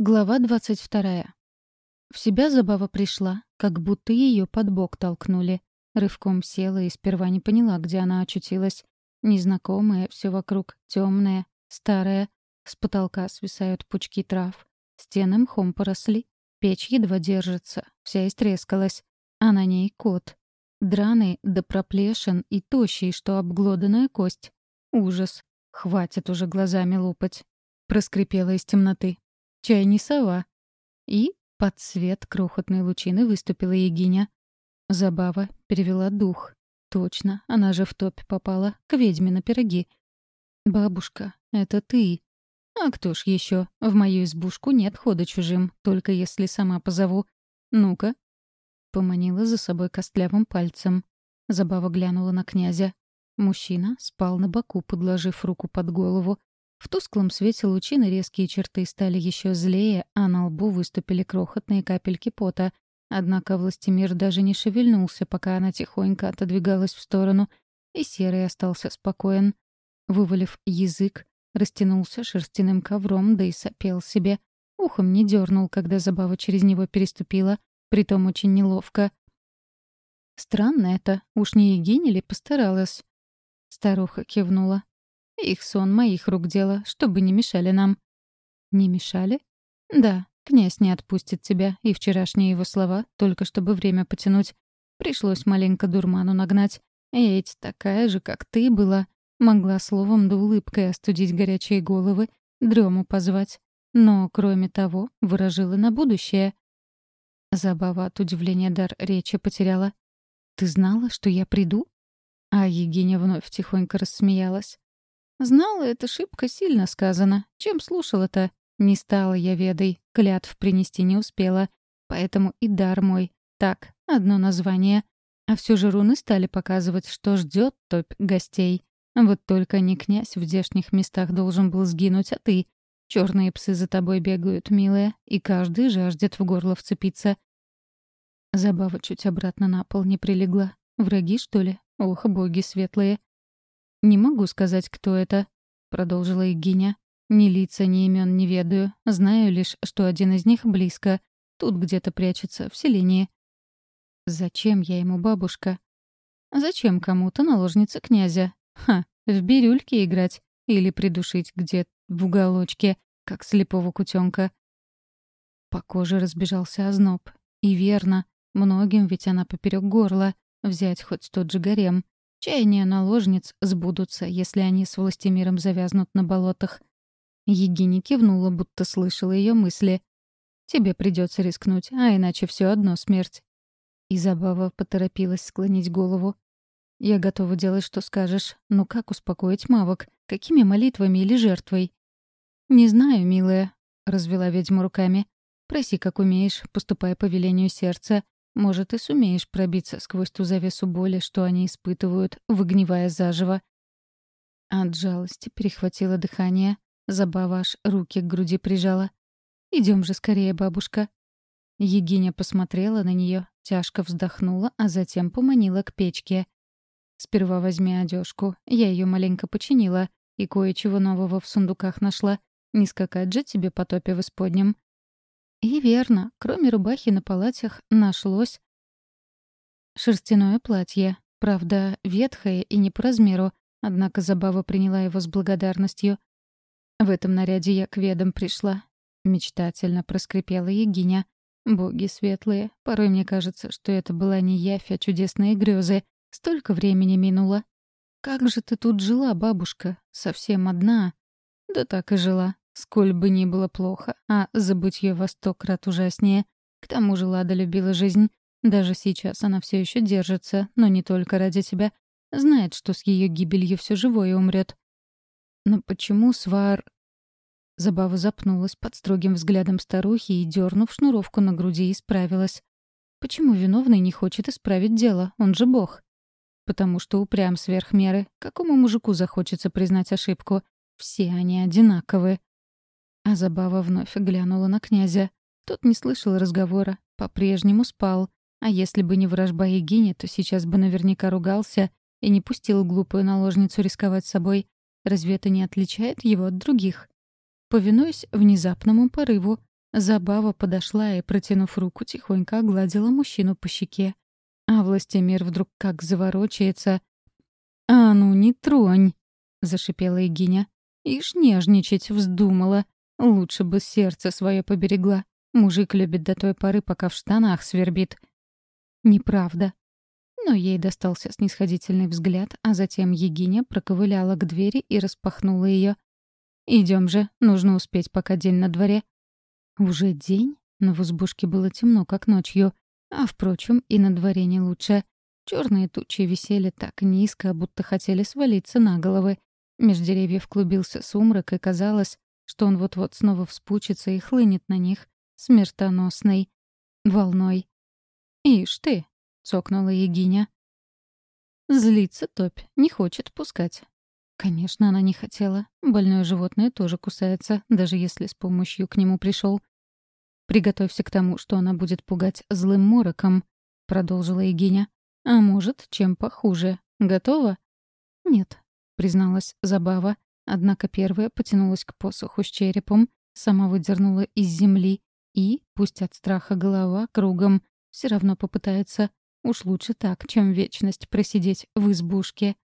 Глава двадцать вторая. В себя забава пришла, как будто ее под бок толкнули. Рывком села и сперва не поняла, где она очутилась. Незнакомое, все вокруг темное, старое. С потолка свисают пучки трав. Стены мхом поросли. Печь едва держится, вся истрескалась. А на ней кот. Драный да проплешин и тощий, что обглоданная кость. Ужас. Хватит уже глазами лупать. Проскрипела из темноты. Чай не сова. И под свет крохотной лучины выступила Егиня. Забава перевела дух. Точно, она же в топь попала, к ведьме на пироги. «Бабушка, это ты?» «А кто ж еще? В мою избушку нет хода чужим, только если сама позову. Ну-ка». Поманила за собой костлявым пальцем. Забава глянула на князя. Мужчина спал на боку, подложив руку под голову. В тусклом свете лучины резкие черты стали еще злее, а на лбу выступили крохотные капельки пота. Однако Властимир даже не шевельнулся, пока она тихонько отодвигалась в сторону, и Серый остался спокоен. Вывалив язык, растянулся шерстяным ковром, да и сопел себе. Ухом не дернул, когда забава через него переступила, притом очень неловко. «Странно это, уж не Егинь ли постаралась?» Старуха кивнула. Их сон моих рук дело, чтобы не мешали нам». «Не мешали?» «Да, князь не отпустит тебя, и вчерашние его слова, только чтобы время потянуть. Пришлось маленько дурману нагнать. Я ведь такая же, как ты была. Могла словом да улыбкой остудить горячие головы, дрему позвать. Но, кроме того, выражила на будущее». Забава от удивления дар речи потеряла. «Ты знала, что я приду?» А Егиня вновь тихонько рассмеялась. Знала, это шибко сильно сказано. Чем слушала-то? Не стала я ведой, клятв принести не успела. Поэтому и дар мой. Так, одно название. А все же руны стали показывать, что ждет топь гостей. Вот только не князь в здешних местах должен был сгинуть, а ты. Черные псы за тобой бегают, милая, и каждый жаждет в горло вцепиться. Забава чуть обратно на пол не прилегла. Враги, что ли? Ох, боги светлые. «Не могу сказать, кто это», — продолжила Евгения. «Ни лица, ни имен не ведаю. Знаю лишь, что один из них близко. Тут где-то прячется, в селении». «Зачем я ему бабушка?» «Зачем кому-то наложница князя? Ха, в бирюльке играть. Или придушить где-то в уголочке, как слепого кутенка». По коже разбежался озноб. И верно, многим ведь она поперек горла. Взять хоть тот же гарем. Чаяния наложниц сбудутся, если они с властемиром завязнут на болотах. Егиня кивнула, будто слышала ее мысли. «Тебе придется рискнуть, а иначе все одно смерть». И Забава поторопилась склонить голову. «Я готова делать, что скажешь. Но как успокоить мавок? Какими молитвами или жертвой?» «Не знаю, милая», — развела ведьма руками. «Проси, как умеешь, поступай по велению сердца. Может, и сумеешь пробиться сквозь ту завесу боли, что они испытывают, выгнивая заживо. От жалости перехватило дыхание. Забава аж руки к груди прижала. Идем же скорее, бабушка». Егиня посмотрела на нее, тяжко вздохнула, а затем поманила к печке. «Сперва возьми одежку. Я ее маленько починила и кое-чего нового в сундуках нашла. Не скакать же тебе по топе в исподнем. И верно, кроме рубахи на палатях нашлось шерстяное платье, правда, ветхое и не по размеру, однако Забава приняла его с благодарностью. «В этом наряде я к ведам пришла», — мечтательно проскрипела Егиня. «Боги светлые, порой мне кажется, что это была не явь, а чудесные грезы. Столько времени минуло. Как же ты тут жила, бабушка? Совсем одна?» «Да так и жила», Сколь бы ни было плохо, а забытье во сто крат ужаснее. К тому же Лада любила жизнь. Даже сейчас она все еще держится, но не только ради тебя. Знает, что с ее гибелью все живое умрет. Но почему свар... Забава запнулась под строгим взглядом старухи и, дернув шнуровку на груди, исправилась. Почему виновный не хочет исправить дело? Он же бог. Потому что упрям сверх меры. Какому мужику захочется признать ошибку? Все они одинаковые. А Забава вновь глянула на князя. Тот не слышал разговора, по-прежнему спал. А если бы не вражба Егине, то сейчас бы наверняка ругался и не пустил глупую наложницу рисковать собой. Разве это не отличает его от других? Повинуясь внезапному порыву, Забава подошла и, протянув руку, тихонько огладила мужчину по щеке. А властемир вдруг как заворочается. «А ну, не тронь!» — зашипела Егиня. «Ишь нежничать вздумала. Лучше бы сердце свое поберегла. Мужик любит до той поры, пока в штанах свербит». «Неправда». Но ей достался снисходительный взгляд, а затем Егиня проковыляла к двери и распахнула ее. Идем же, нужно успеть, пока день на дворе. Уже день, но в избушке было темно, как ночью. А, впрочем, и на дворе не лучше. Черные тучи висели так низко, будто хотели свалиться на головы. Меж деревьев клубился сумрак, и казалось, что он вот-вот снова вспучится и хлынет на них, смертоносной волной. «Ишь ты!» — цокнула Егиня. Злится топь, не хочет пускать. Конечно, она не хотела. Больное животное тоже кусается, даже если с помощью к нему пришел. «Приготовься к тому, что она будет пугать злым мороком», — продолжила Егиня. «А может, чем похуже. Готова?» «Нет», — призналась Забава. Однако первая потянулась к посоху с черепом, сама выдернула из земли и, пусть от страха голова кругом, все равно попытается. Уж лучше так, чем вечность просидеть в избушке.